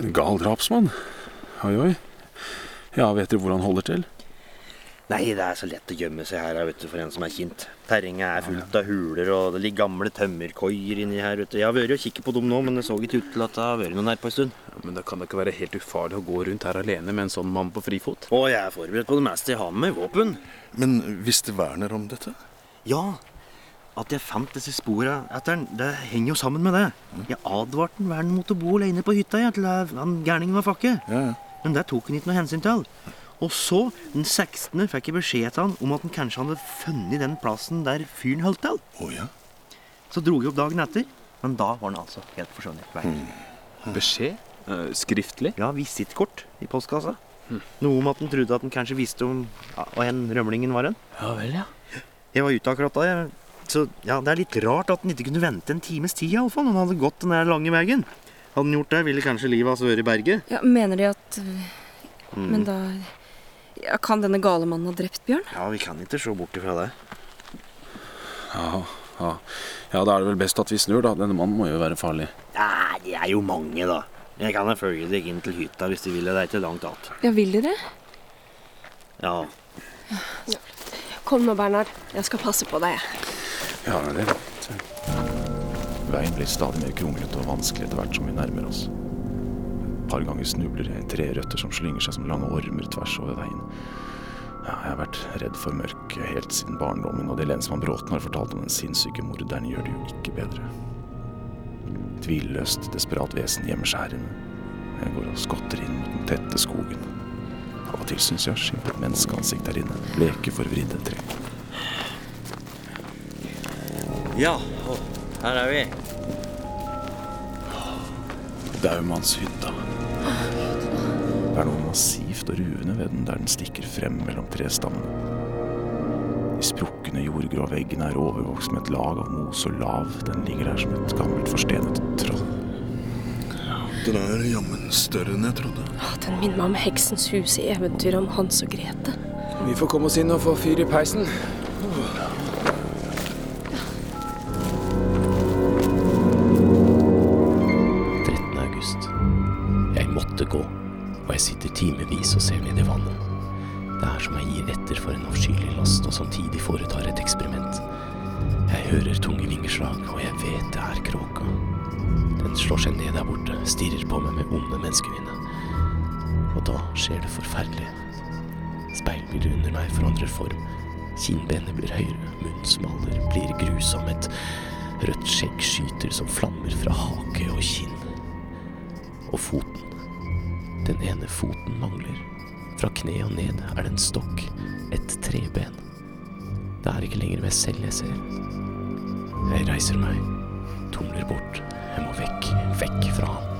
En gal drapsmann? Oi, oi. Ja, vet dere hvor han holder til? Nei, det er så lett å gjemme seg her vet du, for en som er kjent. Terrenget er fullt av huler, og det ligger gamle tømmerkoier inni her. vet du. Jeg har vært og kikket på dem nå, men det så ikke ut til at det har vært noen her på en stund. Ja, men det kan da ikke være helt ufarlig å gå rundt her alene med en sånn mann på frifot? Å, jeg er forberedt på det meste. Jeg har med meg våpen. Men visste Werner om dette? Ja, at jeg fant disse spora etter den, det henger jo sammen med det. Jeg advarte den Werner mot å bo alene på hytta ja, til han gærningen var fakke. Ja, ja. Men det tok han ikke noe hensyn til. Og så, den 16., fikk jeg beskjed til han om at han kanskje hadde funnet den plassen der fyren holdt til. Oh, ja. Så dro jeg opp dagen etter, men da var han altså helt forsvunnet. Hmm. Beskjed? Uh, skriftlig? Ja, visittkort i postkassa. Noe om at han trodde at han kanskje visste om ja, hva en rømlingen var hen. Ja vel, ja. Jeg var ute akkurat da, jeg. Så ja, det er litt rart at han ikke kunne vente en times tid, iallfall. Han hadde gått den der lange veien. Hadde han gjort det, ville kanskje livet hans vært i berget. Ja, mener de at Men da ja, Kan denne gale mannen ha drept Bjørn? Ja, vi kan ikke se bort ifra det. Ja, ja. ja, da er det vel best at vi snur, da. Denne mannen må jo være farlig. Ja, det er jo mange, da. Jeg kan følge deg inn til hytta hvis du vil. Det er ikke langt att. Ja, vil de det? Ja. Kom nå, Bernhard. Jeg skal passe på deg. Ja, det er Veien blir stadig mer kronglete og vanskelig etter hvert som vi nærmer oss. Et par ganger snubler jeg i trerøtter som slynger seg som lange ormer tvers over veien. Ja, jeg har vært redd for mørket helt siden barndommen, og det lensmann Bråten har fortalt om den sinnssyke morderen, gjør det jo ikke bedre. Tvilløst, desperat vesen gjemmer seg her inne. Jeg går og skotter inn mot den tette skogen. Av og til syns jeg å skimte et menneskeansikt der inne, bleke, forvridde trekk. Ja, her er vi. Daumannshytta. Det er noe massivt og ruvende ved den der den stikker frem mellom trestammene. De sprukne jordgrå veggene er overvokst med et lag av mos og lav. Den ligger der som et gammelt forstenet troll. Den er jammen større enn jeg trodde. Den minner meg om heksens hus i eventyret om Hans og Grete. Vi får komme oss inn og få fyr i peisen. Og jeg sitter timevis og ser ned i vannet. Det er som jeg gir etter for en avskyelig last og samtidig foretar et eksperiment. Jeg hører tunge vingeslag, og jeg vet det er kråka. Den slår seg ned der borte, stirrer på meg med onde menneskeøyne. Og da skjer det forferdelige. Speilbildet under meg forandrer form. Kinnbenet blir høyere, munnen smaler, blir grusom. Et rødt skjegg skyter som flammer fra hake og kinn. Og foten. Den ene foten mangler. Fra kne og ned er det en stokk, et treben. Det er ikke lenger meg selv jeg ser. Jeg reiser meg, tumler bort. Jeg må vekk, vekk fra han.